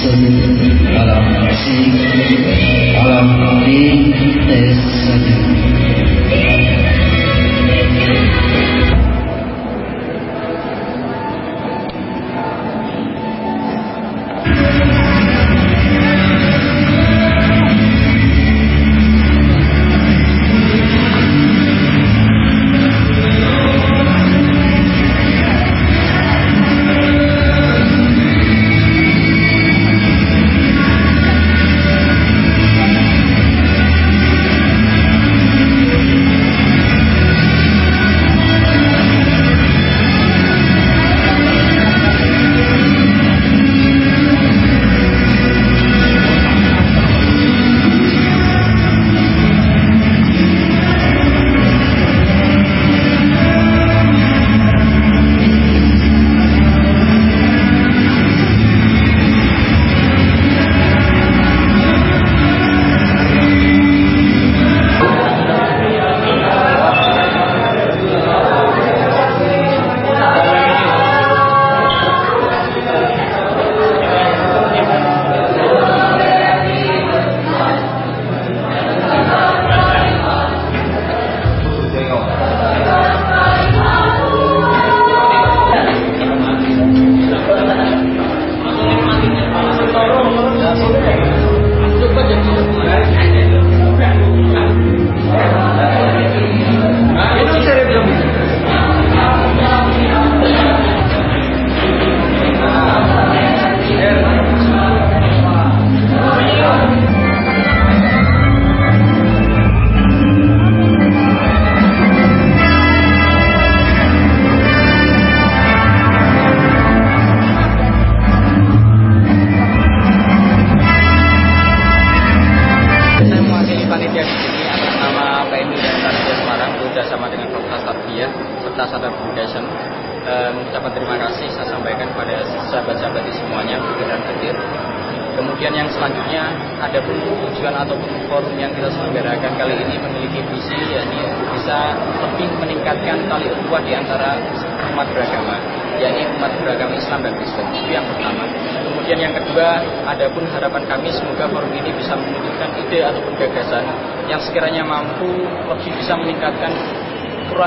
Alam, sing, alam, sing,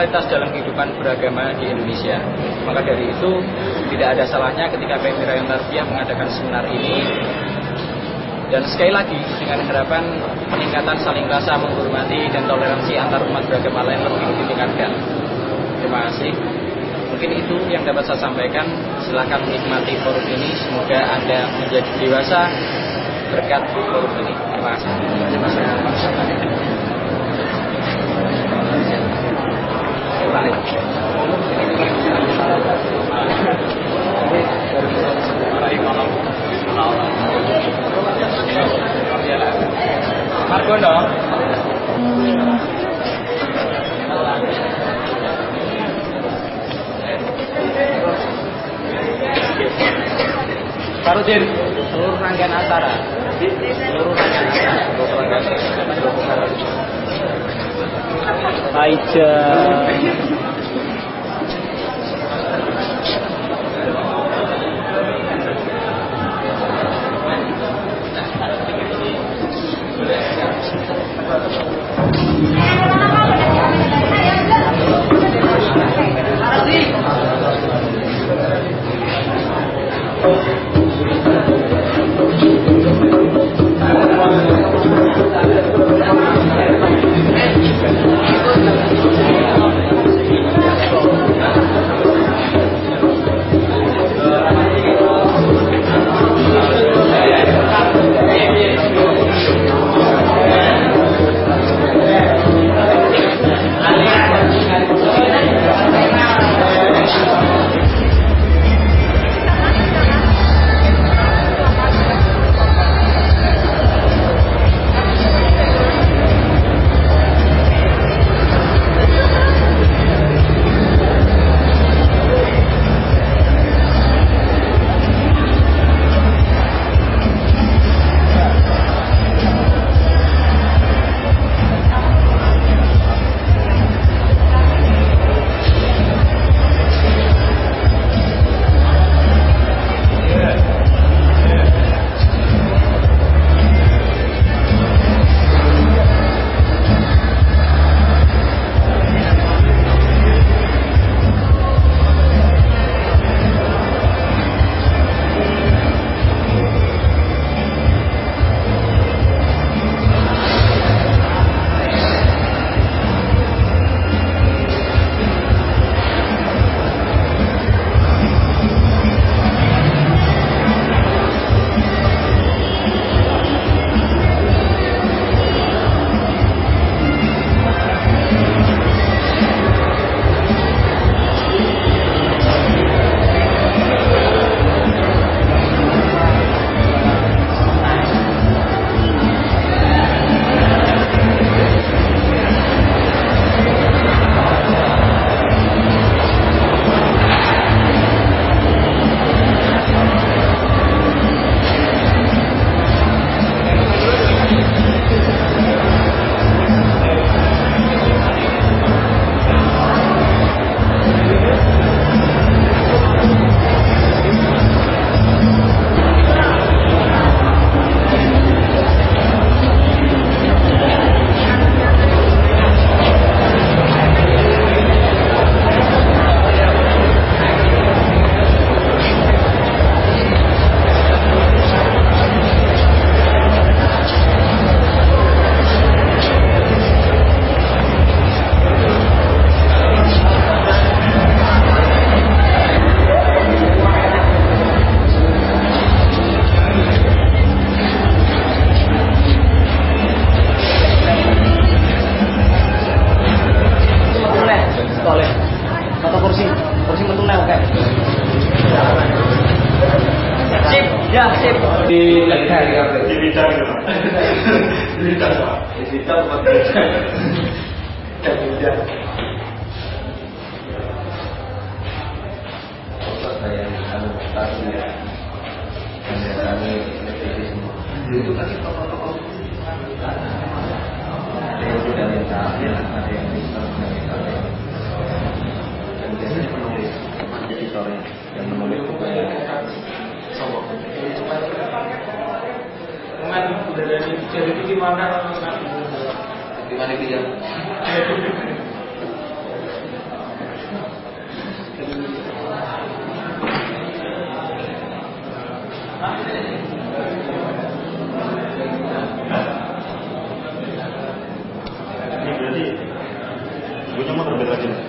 pluralitas dalam kehidupan beragama di Indonesia. Maka dari itu tidak ada salahnya ketika PMI Rayon Tarbiyah mengadakan seminar ini dan sekali lagi dengan harapan peningkatan saling rasa menghormati dan toleransi antar umat beragama lain lebih ditingkatkan. Terima kasih. Mungkin itu yang dapat saya sampaikan. Silahkan menikmati forum ini. Semoga Anda menjadi dewasa berkat forum ini. Terima kasih. Terima kasih. Balik. Margono. Seluruh rangkaian acara, seluruh rangkaian acara, It, Thank uh, you. Ya, sip. Di lidah di kafe. Di lidah gitu Pak. Di lidah Pak. Di di lidah. Bapak saya tadi ya. Anda kami revisi semua. Itu kasih tokoh-tokoh. Ada yang sudah minta ada yang bisa minta. Dan biasanya penulis editornya yang menulis buku yang Udah dari jadi itu gimana? Gimana dia? Ini berarti bukunya mau terbit lagi.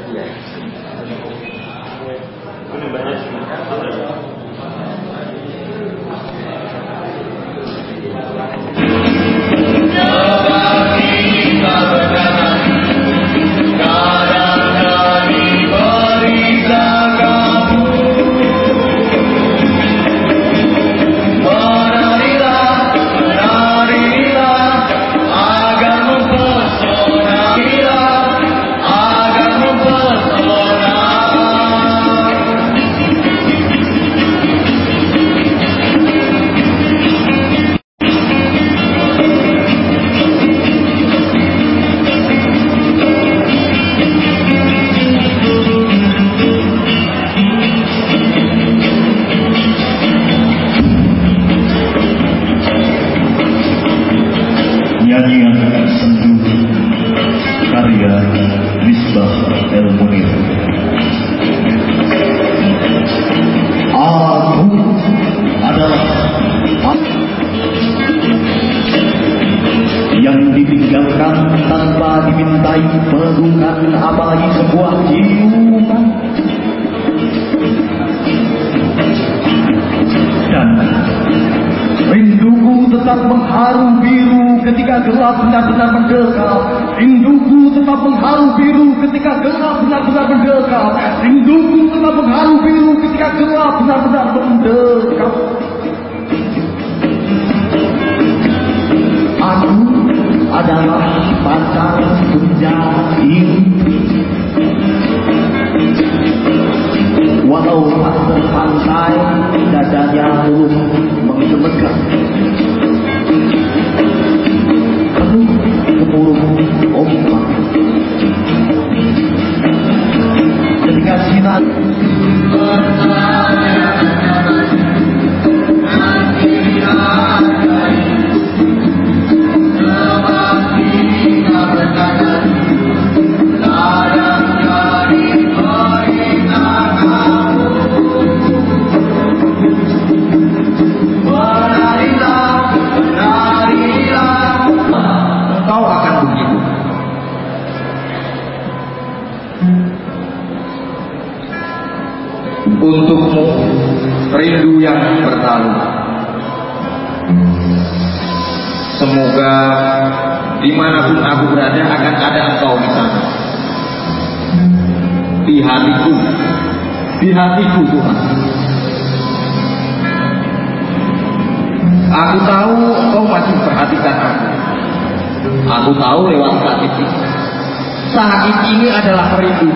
Adalah merindu.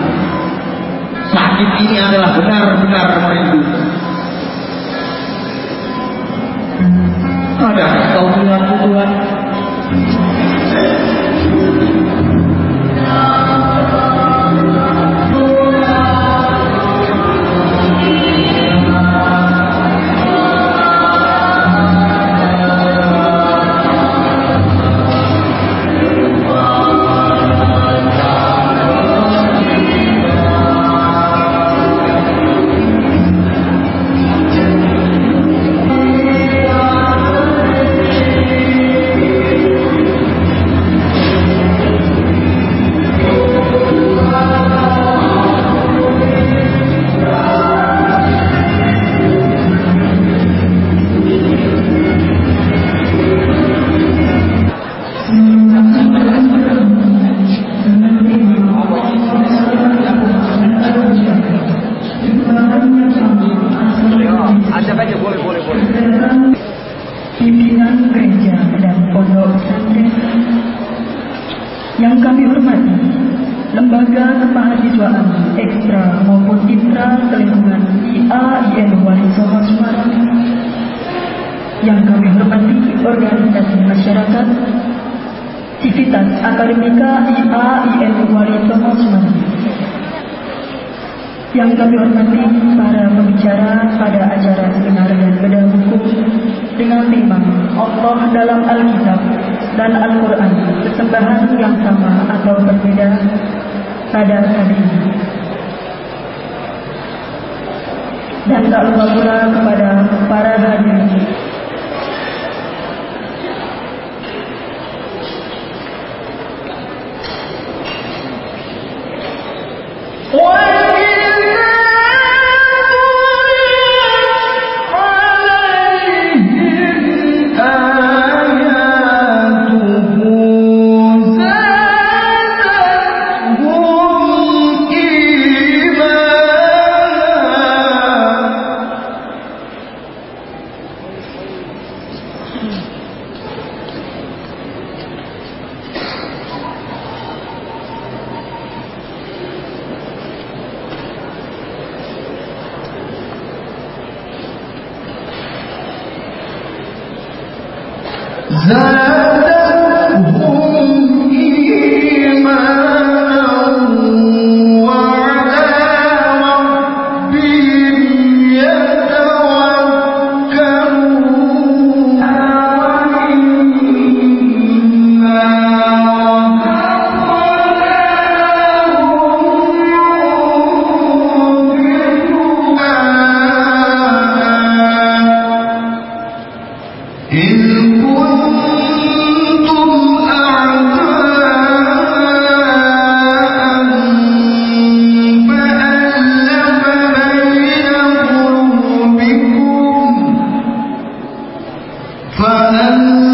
Sakit ini adalah benar-benar merindu. فأما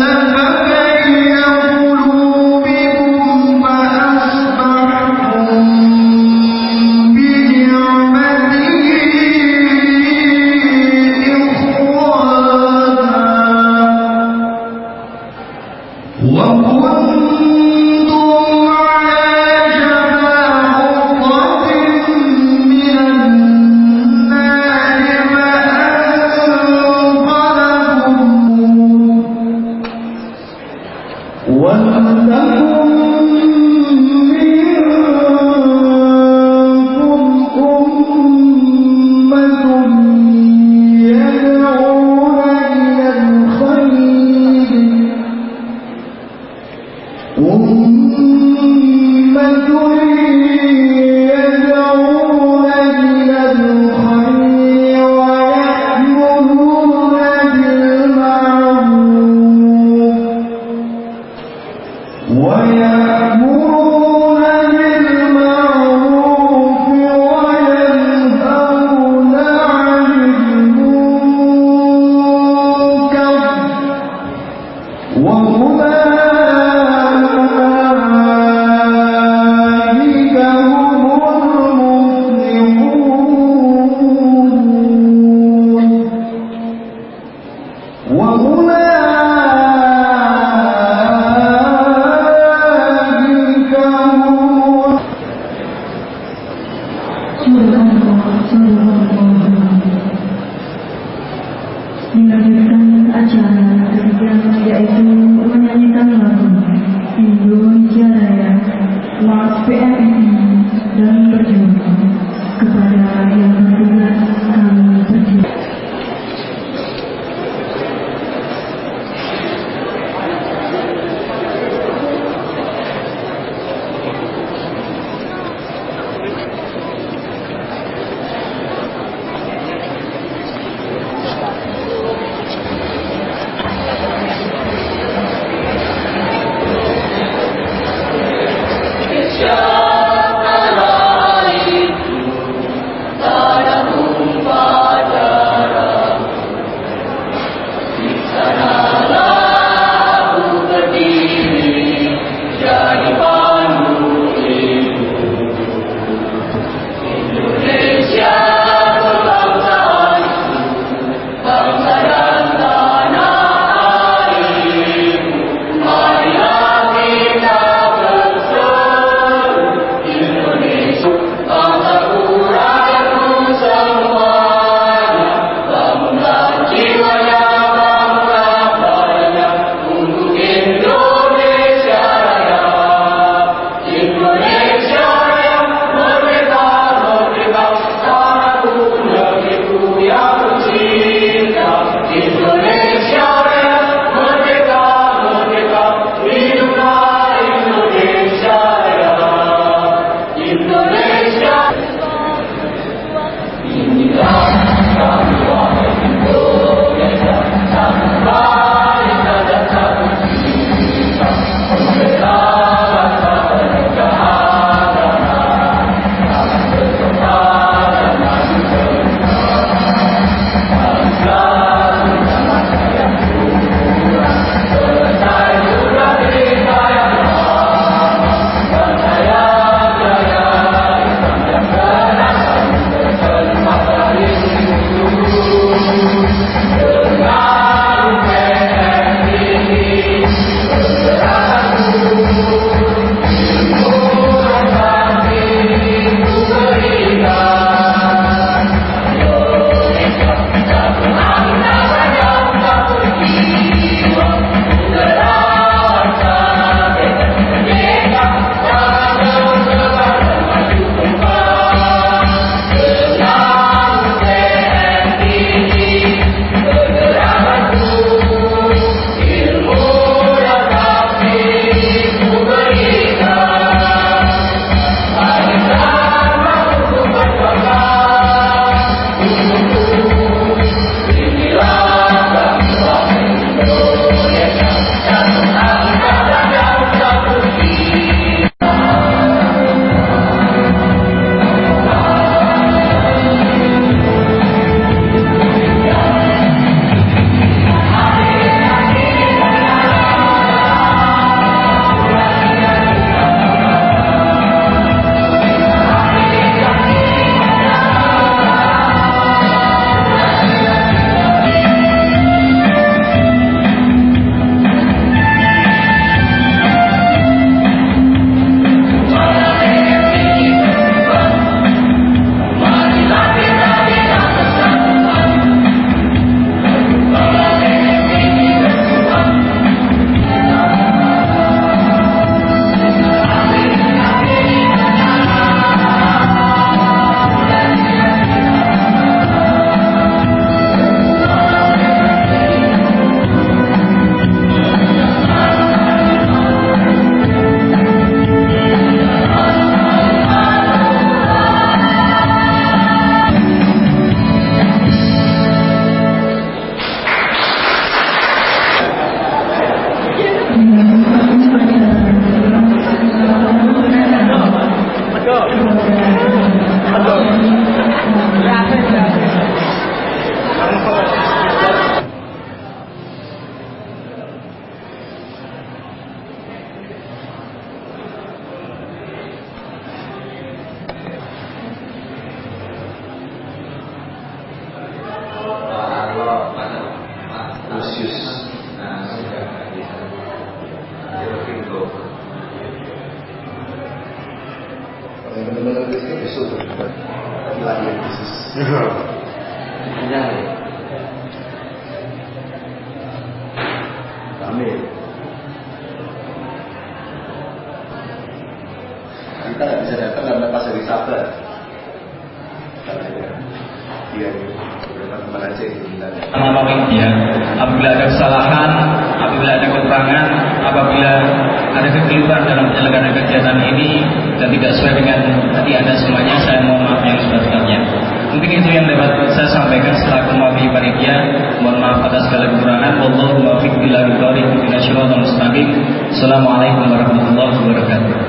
Habib. Assalamualaikum warahmatullahi wabarakatuh.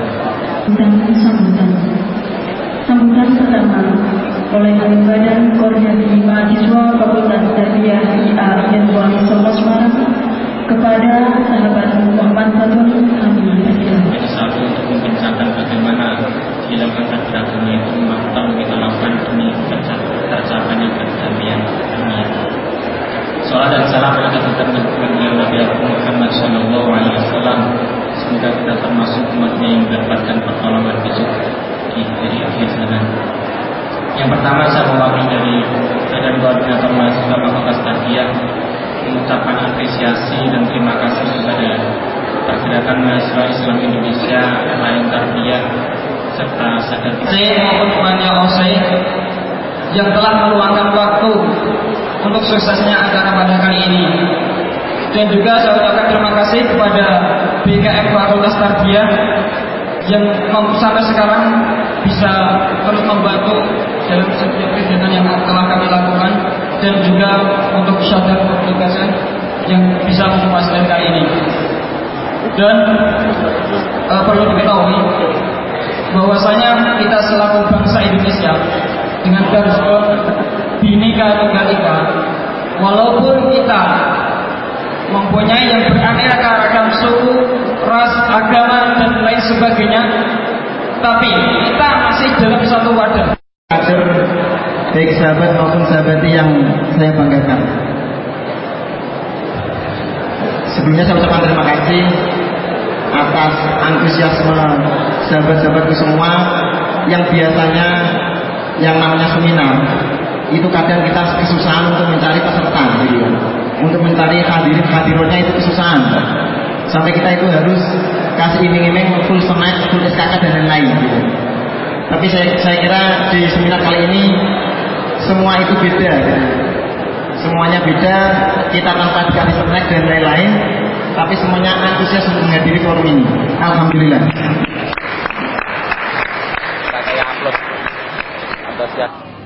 Sambutan, sambutan pertama oleh Alim Badan Koordinasi Mahasiswa Fakultas Tarbiyah IA dan Wali Solo Semarang kepada sahabat Muhammad Fatun kami Satu untuk mencatat bagaimana hilangkan terhadap itu maka kita lakukan demi tercapainya kedamaian dunia. Salam dan salam kita kepada Nabi Muhammad Sallallahu Alaihi Wasallam. Semoga kita termasuk umatnya yang mendapatkan pertolongan besok di hari akhir zaman. Yang pertama saya mewakili dari dan koordinator mahasiswa Fakultas Tarbiyah mengucapkan apresiasi dan terima kasih kepada Pergerakan Mahasiswa Islam Indonesia Lain Tarbiyah serta sadar Saya maupun yang telah meluangkan waktu untuk suksesnya acara pada kali ini. Dan juga saya ucapkan terima kasih kepada BKM Fakultas Tarbiyah yang sampai sekarang bisa terus membantu dalam setiap kegiatan yang telah kami lakukan dan juga untuk syarat pertugasan yang bisa memfasilitasi kali ini. Dan uh, perlu diketahui bahwasanya kita selaku bangsa Indonesia dengan garis Bhinneka Tunggal Ika, walaupun kita mempunyai yang beraneka ragam suku, ras, agama dan lain sebagainya, tapi kita masih dalam satu wadah. baik sahabat maupun sahabat yang saya banggakan. Sebelumnya saya ucapkan terima kasih atas antusiasme sahabat-sahabatku semua yang biasanya yang namanya seminar itu kadang kita kesusahan untuk mencari peserta gitu. Untuk mencari hadirin hadironya itu kesusahan. Sampai kita itu harus kasih iming-iming full snack, full SKK dan lain-lain gitu. Tapi saya, saya kira di seminar kali ini semua itu beda gitu. Semuanya beda, kita tanpa dikasih snack dan lain-lain, tapi semuanya antusias untuk menghadiri forum ini. Alhamdulillah. Antusias.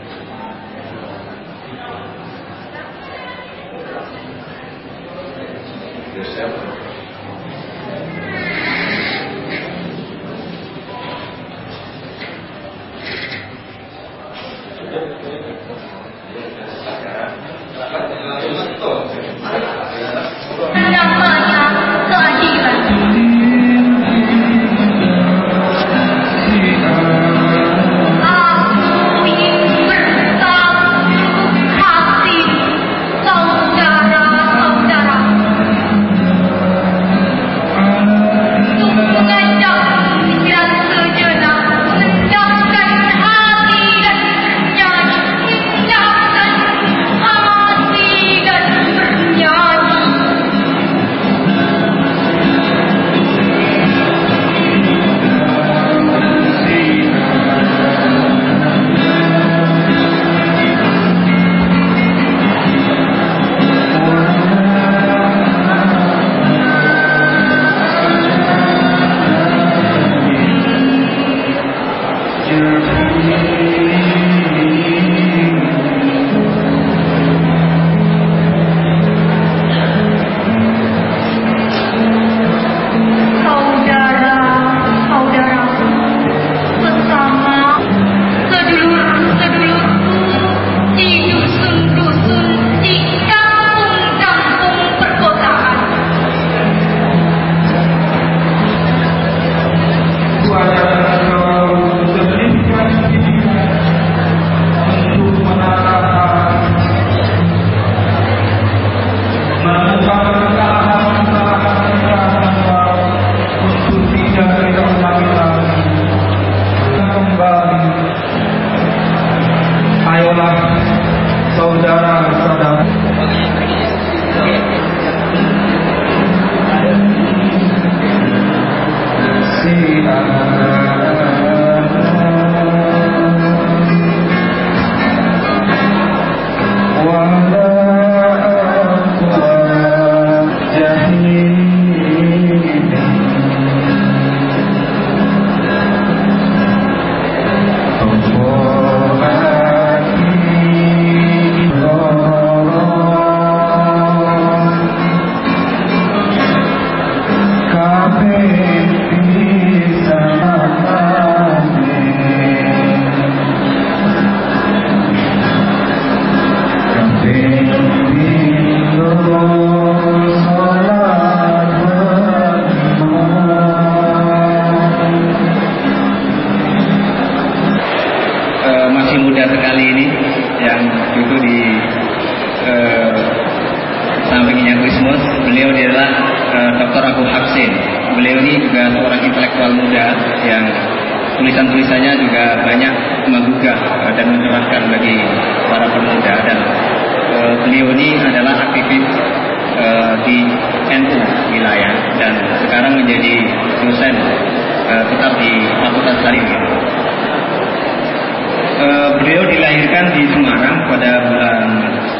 sekarang pada bulan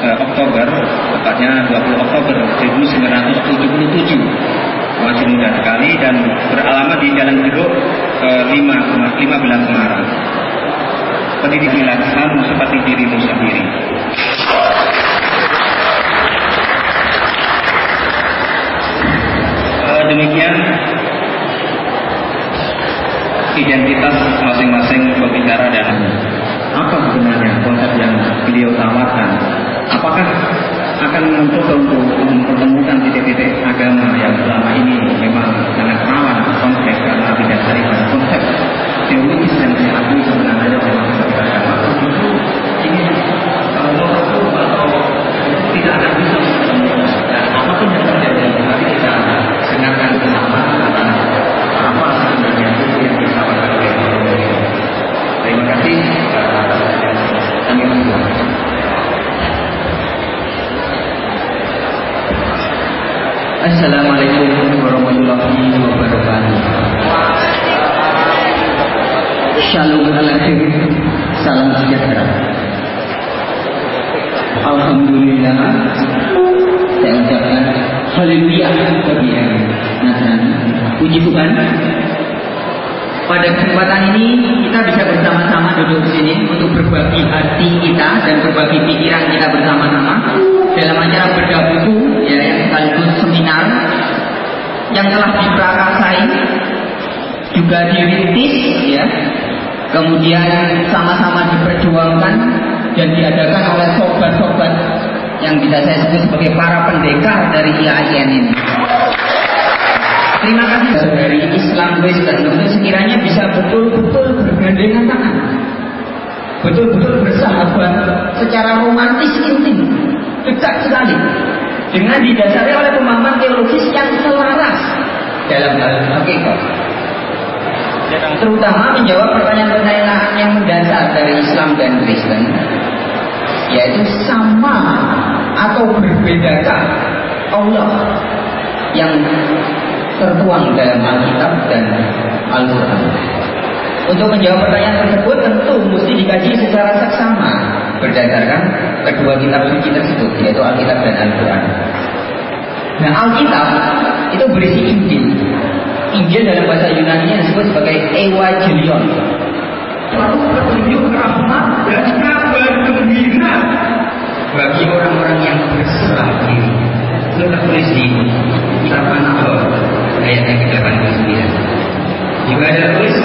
uh, Oktober, tepatnya 20 Oktober 1977. Masih muda sekali dan beralamat di Jalan Jeruk eh, 5, 15 Semarang. Pendidikilah kamu seperti dirimu sendiri. Eh, demikian identitas masing-masing pembicara dan apa sebenarnya konsep yang beliau tawarkan. Apakah akan mencoba untuk mempertemukan titik-titik agama yang selama ini memang sangat rawan konflik karena tidak dari pada konsep teologis yang diakui sebenarnya memang sebagai agama. Justru ini kalau menurutku atau tidak akan bisa mempertemukan dan apa pun yang terjadi nanti kita dengarkan bersama apa sebenarnya itu yang ditawarkan oleh. Terima kasih. Kami menunggu. Assalamualaikum warahmatullahi wabarakatuh. Shalom alaikum, salam sejahtera. Alhamdulillah, saya ucapkan haleluya bagi yang Nasrani. Puji Tuhan. Pada kesempatan ini kita bisa bersama-sama duduk di sini untuk berbagi hati kita dan berbagi pikiran kita bersama-sama dalam acara bedah buku ya yang sekaligus seminar yang telah diprakarsai juga dirintis ya kemudian sama-sama diperjuangkan dan diadakan oleh sobat-sobat yang bisa saya sebut sebagai para pendekar dari IAIN ini. Terima kasih. Dari Islam Kristen untuk sekiranya bisa betul-betul bergandengan tangan, betul-betul bersahabat secara romantis intim, dekat sekali, dengan didasari oleh pemahaman teologis yang selaras dalam hal hakikat. Terutama menjawab pertanyaan-pertanyaan yang mendasar dari Islam dan Kristen, yaitu sama atau berbedakah Allah yang tertuang dalam Alkitab dan Al-Quran. Untuk menjawab pertanyaan tersebut tentu mesti dikaji secara seksama berdasarkan kedua kitab suci tersebut yaitu Alkitab dan Al-Quran. Nah Alkitab itu berisi Injil. Injil dalam bahasa Yunani disebut sebagai Evangelion. Lalu petunjuk rahmat dan kabar gembira bagi orang-orang yang berserah diri. Itu tertulis di kitab ayat yang ke-89. Juga ada tulis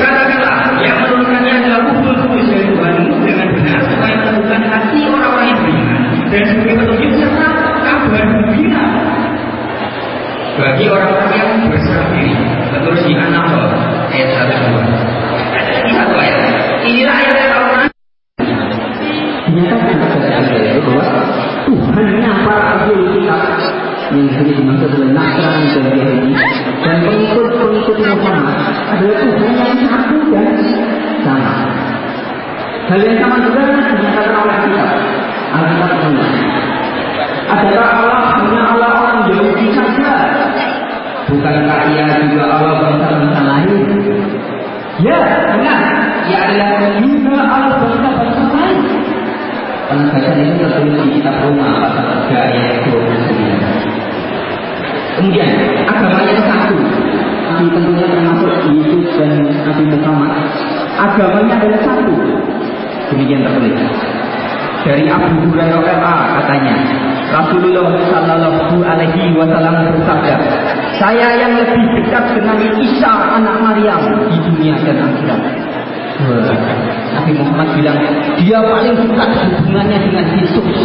dia paling dekat hubungannya dengan Yesus.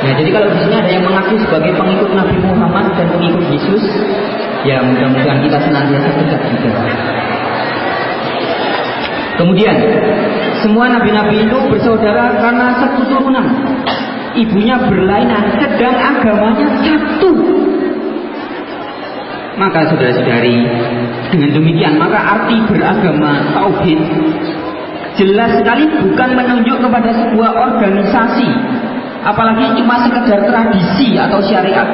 Ya, jadi kalau di sini ada yang mengaku sebagai pengikut Nabi Muhammad dan pengikut Yesus, ya mudah-mudahan kita senantiasa dekat juga. Kemudian, semua nabi-nabi itu bersaudara karena satu turunan. Ibunya berlainan, sedang agamanya satu. Maka saudara-saudari, dengan demikian maka arti beragama tauhid jelas sekali bukan menunjuk kepada sebuah organisasi apalagi cuma sekedar tradisi atau syariat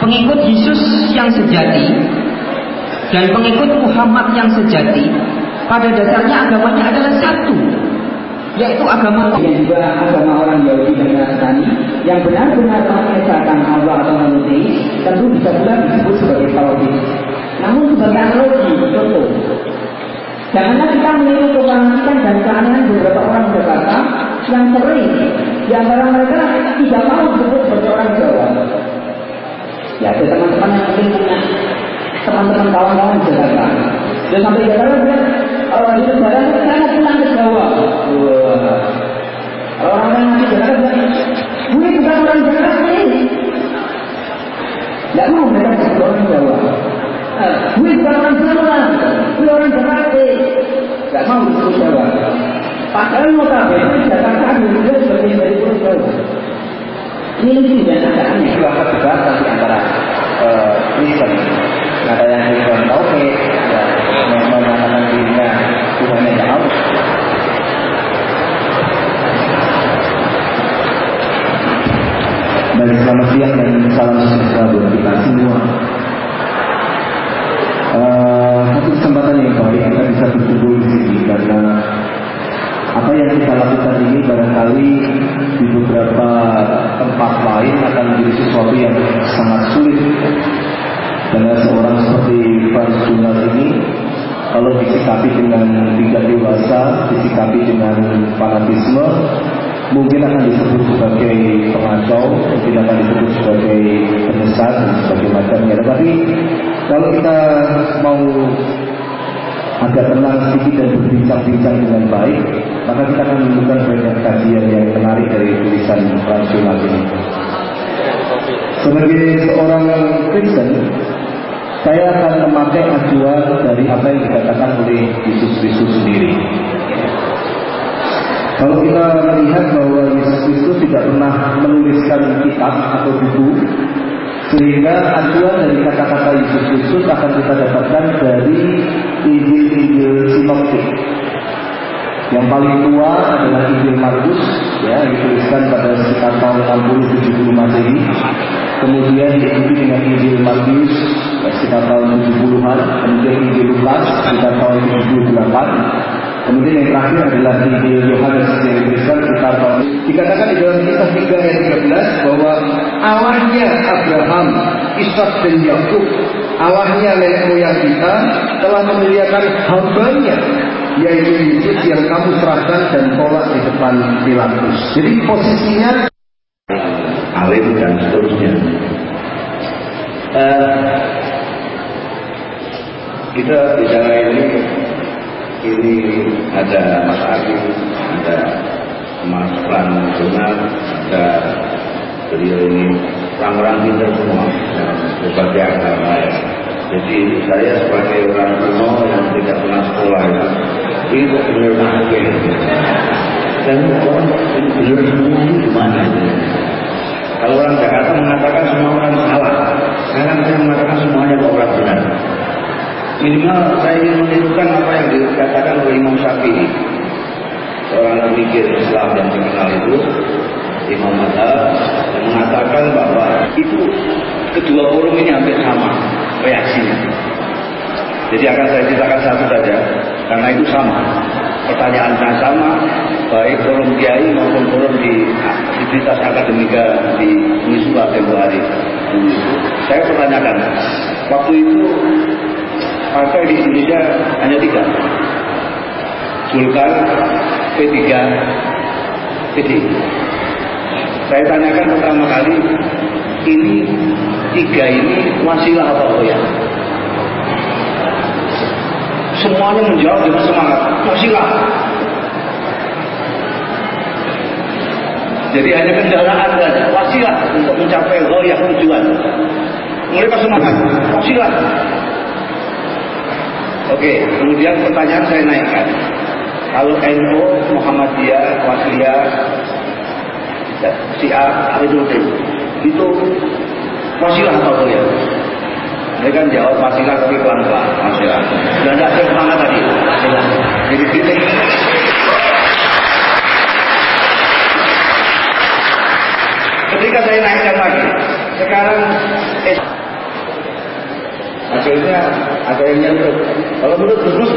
pengikut Yesus yang sejati dan pengikut Muhammad yang sejati pada dasarnya agamanya adalah satu yaitu agama yang juga agama orang Yahudi dan Nasrani yang benar-benar mengesahkan Allah atau monoteis tentu bisa pula disebut sebagai tauhid namun sebagai contoh. Janganlah kita meniru kewangian dan keanehan beberapa orang Jakarta yang sering di antara mereka tidak mau disebut sebagai orang Jawa. Ya, ada teman-teman yang mungkin punya teman-teman kawan-kawan di Jakarta. Dia sampai Jakarta bilang, kalau di Jakarta saya mau pulang ke Jawa. Wah. Kalau orang yang di Jakarta bilang, gue bukan orang Jakarta ini. Tidak mau mereka orang Jawa. Gue bukan orang Jawa, gue orang Jakarta. Tidak mau disebut Jawa. Padahal notabene Jakarta juga sebagian dari Pulau Jawa. Ini dan agak aneh. Itu akan dibahas di antara eh, Kristen. Ada yang Kristen Tauhid, ada yang mengatakan dirinya Tuhan yang Allah. Baik, selamat siang dan salam sejahtera buat kita semua. Satu kesempatan yang baik kita bisa berkumpul di sini karena apa yang kita lakukan ini barangkali di beberapa tempat lain akan menjadi sesuatu yang sangat sulit karena seorang seperti Franz Jurnal ini kalau disikapi dengan tidak dewasa, disikapi dengan fanatisme, mungkin akan disebut sebagai pengacau, mungkin akan disebut sebagai penyesat dan sebagainya. Tetapi kalau kita mau agak tenang sedikit dan berbincang-bincang dengan baik, maka kita akan menemukan banyak kajian yang menarik dari tulisan Rasional ini. Sebagai seorang Kristen, saya akan memakai acuan dari apa yang dikatakan oleh Yesus Kristus sendiri. Kalau kita melihat bahwa Yesus Kristus tidak pernah menuliskan kitab atau buku, sehingga acuan dari kata-kata Yesus Kristus akan kita dapatkan dari Injil-Injil Sinoptik. Yang paling tua adalah Injil Markus, ya, yang dituliskan pada sekitar tahun 60-70 Masehi. Kemudian diikuti dengan Injil Matius ya, sekitar tahun 70-an, kemudian Injil Lukas sekitar tahun 78. Kemudian yang terakhir adalah Injil Yohanes yang dituliskan sekitar tahun dikatakan di dalam kisah 3 ayat 13 bahwa awalnya Abraham, Ishak dan Yakub, awalnya nenek moyang kita telah memuliakan hambanya yaitu Yesus yang kamu serahkan dan tolak di depan Pilatus. Jadi posisinya alim dan seterusnya. Eh, kita bicara ini, ini ada Mas Agus, ada Mas Pran Jonar, ada beliau ini orang-orang pintar semua yang berbagai agama ya. Jadi saya sebagai orang kuno yang tidak pernah sekolah ya, itu benar nakal. Dan orang benar semua ini gimana? Kalau orang Jakarta mengatakan semua orang salah, sekarang saya mengatakan semuanya orang benar. Minimal saya ingin menirukan apa yang dikatakan oleh Imam Syafi'i. Seorang pemikir Islam yang terkenal itu, Imam Madhab, yang mengatakan bahwa itu kedua forum ini hampir sama reaksinya. Jadi akan saya ceritakan satu saja, karena itu sama. Pertanyaannya sama, baik forum kiai maupun forum di aktivitas akademika di Uniswa tempo hari. Saya pertanyakan, waktu itu partai di Indonesia hanya tiga. Golkar, P3, PD. Saya tanyakan pertama kali, ini tiga ini wasilah apa ya? Semuanya menjawab dengan semangat, wasilah. Jadi hanya kendaraan saja, wasilah untuk mencapai goyah tujuan. Mereka semangat, wasilah. Oke, kemudian pertanyaan saya naikkan. Kalau NU, Muhammadiyah, Wasliyah, Syiah, itu itu wasilah atau ya? Mereka jawab wasilah tapi pelan-pelan, wasilah. Dan tidak semangat tadi. Jadi titik. Ketika saya naikkan lagi, sekarang hasilnya ada yang nyentut. Kalau menurut Gus Gus,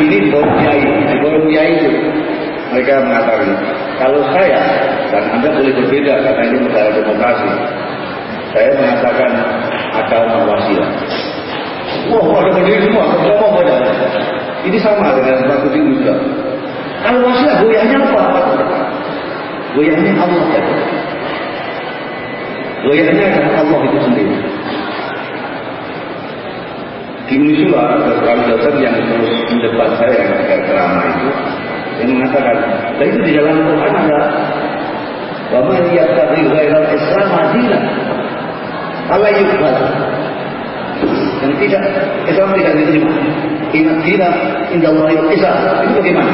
ini di forum kiai, itu mereka mengatakan kalau saya dan anda boleh berbeda karena ini negara demokrasi. Saya mengatakan agama wasilah. Wah, Ini sama dengan batu tinggi juga. Kalau wasilah goyahnya apa? Goyahnya Allah ya. Goyahnya adalah Allah itu sendiri. Gini juga ada dosen yang terus mendebat saya yang agak ceramah itu yang mengatakan, dan itu di dalam Quran ada Wama yattaqi ghairal Islam adilah. Allah yukbal. Dan tidak Islam tidak diterima. Ingat dina indah Allah Islam. Itu bagaimana?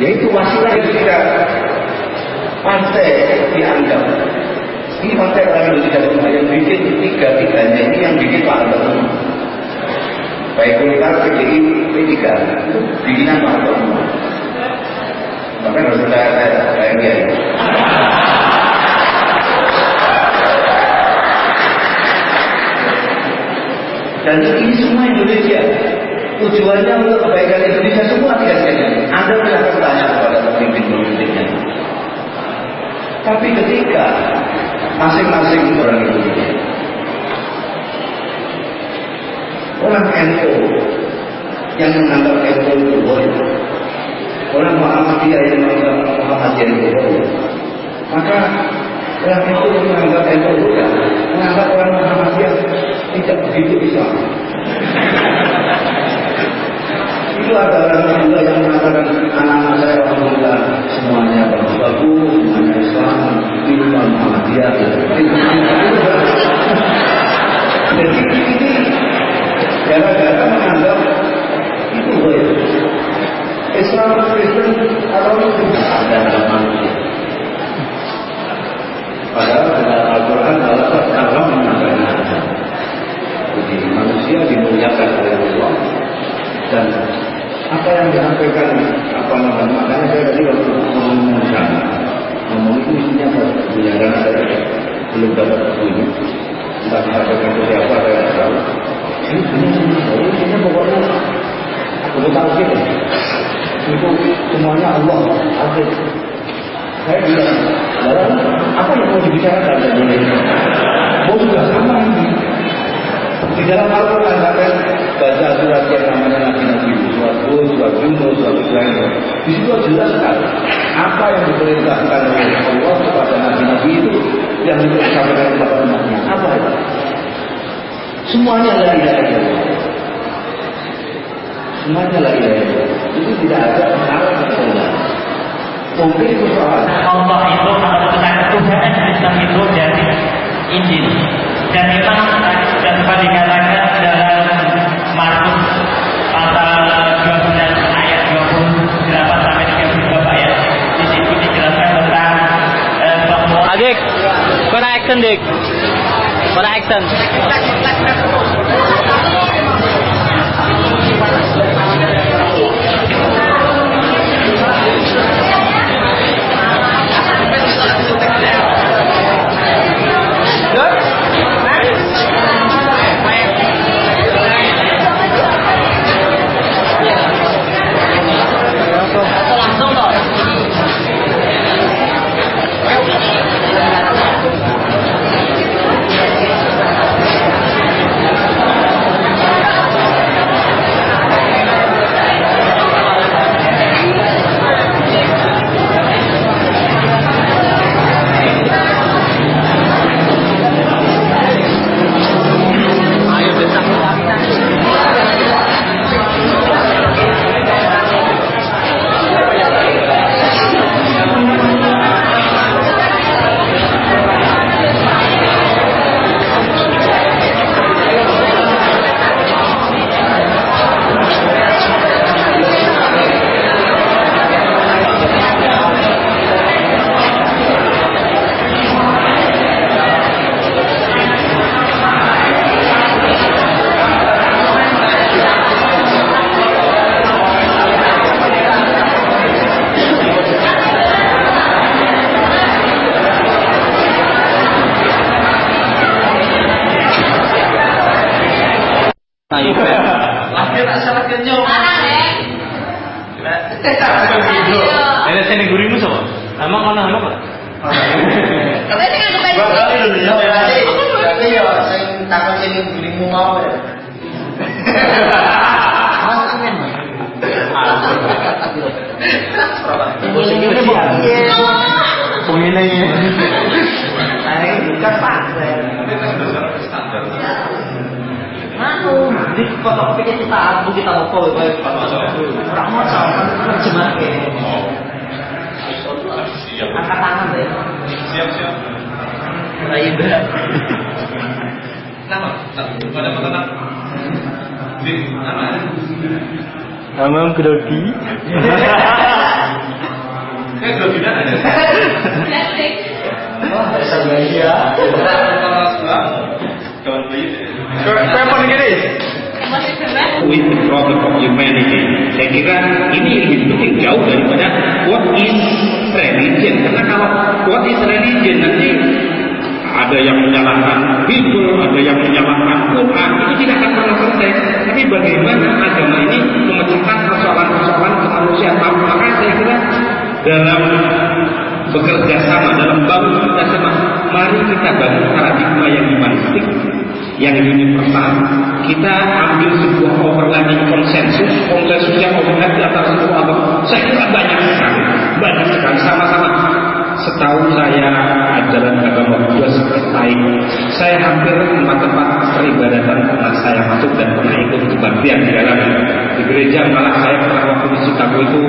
Yaitu wasilah yang tidak pantai dianggap. Ini partai orang Indonesia semua yang bikin tiga-tiganya ini yang bikin Pak semua. Baik Golkar, PDI, P3 itu bikinan Pak semua. Maka harus saya saya saya dia. Dan ini semua Indonesia. Tujuannya untuk kebaikan Indonesia semua saja. Anda tidak bertanya kepada pemimpin-pemimpinnya. Tapi ketika masing-masing orang Indonesia orang NU yang menganggap NU itu boleh. Orang Muhammadiyah yang menganggap Muhammadiyah itu boleh. Maka orang itu yang menganggap NU boleh menganggap orang Muhammadiyah tidak begitu Islam itu ada orang yang mengatakan anak-anak saya alhamdulillah semuanya bagus-bagus, semuanya Islam, ini Muhammadiyah. Jadi ini gara-gara menganggap itu boleh. Islam Kristen atau itu ada dalam manusia. Padahal dalam Al-Quran Allah Allah mengatakan jadi manusia dimuliakan oleh Allah dan apa yang disampaikan apa namanya makanya saya tadi waktu mengumumkan ngomong itu isinya apa? Punya karena saya belum dapat bukunya entah disampaikan ke siapa saya tidak tahu. Ini benar semua jadi isinya pokoknya perlu tahu kita itu semuanya Allah akhir saya bilang apa yang mau dibicarakan mau juga sama ini di dalam Al-Quran akan baca surat yang namanya Nabi Nabi surat Hud, surat Yunus, surat Ibrahim. Di situ jelaskan apa yang diperintahkan oleh Allah kepada Nabi Nabi itu yang disampaikan kepada umatnya. Apa itu? Semuanya la ilaha illallah. Semuanya la ilaha illallah. Itu tidak ada pengaruh kepada Mungkin itu soal Allah itu kalau tentang ketuhanan Islam itu dari Injil dan memang sempat dikatakan dalam Markus pasal 12 ayat 28 sampai 32 Pak ya. Di situ dijelaskan tentang eh, bahwa Adik, kena action dik. Kena action. Kawan bayi. Siapa Inggris? with the problem of humanity. Saya kira ini lebih penting jauh daripada what is religion. Karena kalau what is religion nanti ada yang menyalahkan Bible, ada yang menyalahkan Quran, itu tidak akan pernah selesai. Tapi bagaimana agama ini memecahkan persoalan-persoalan kemanusiaan? Maka saya kira dalam bekerja sama dalam bangun kita sama, mari kita bangun paradigma yang humanistik, yang universal. Kita ambil sebuah overlapping konsensus, konsensus yang overlap di antara semua agama. Saya kira banyak sekali, banyak sekali sama-sama. Setahu saya ajaran agama Buddha seperti Saya hampir tempat-tempat peribadatan pernah saya masuk dan pernah ikut kebaktian di dalam di gereja malah saya pernah waktu di Chicago itu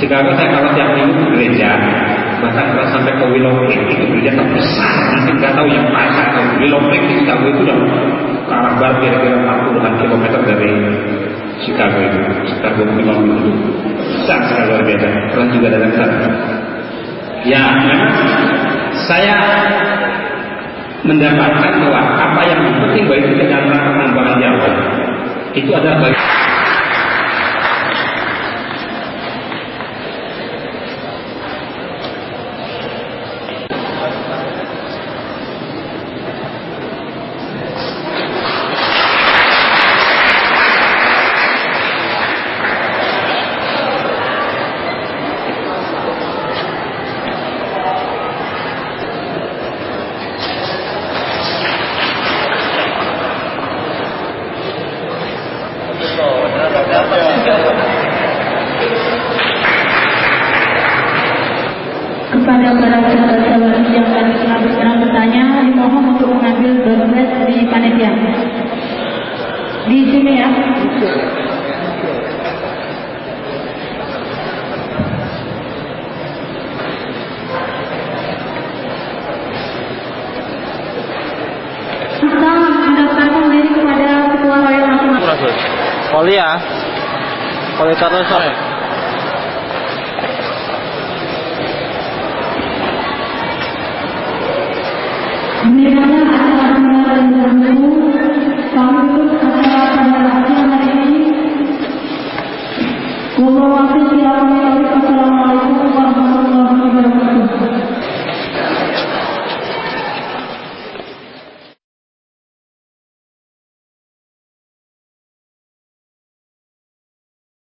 Chicago saya kalau tiap minggu ke gereja bahkan pernah sampai ke Willow Creek itu gereja terbesar. Mungkin nggak tahu yang mana. Atau Willow Creek di Chicago itu udah arah barat kira-kira 40-an kilometer dari Chicago itu. Sekitar 25 menit itu besar sekali luar biasa. Pernah juga datang sana. Ya memang saya mendapatkan bahwa apa yang penting bagi kita dalam pengembangan Jawa itu adalah bagi Yeah.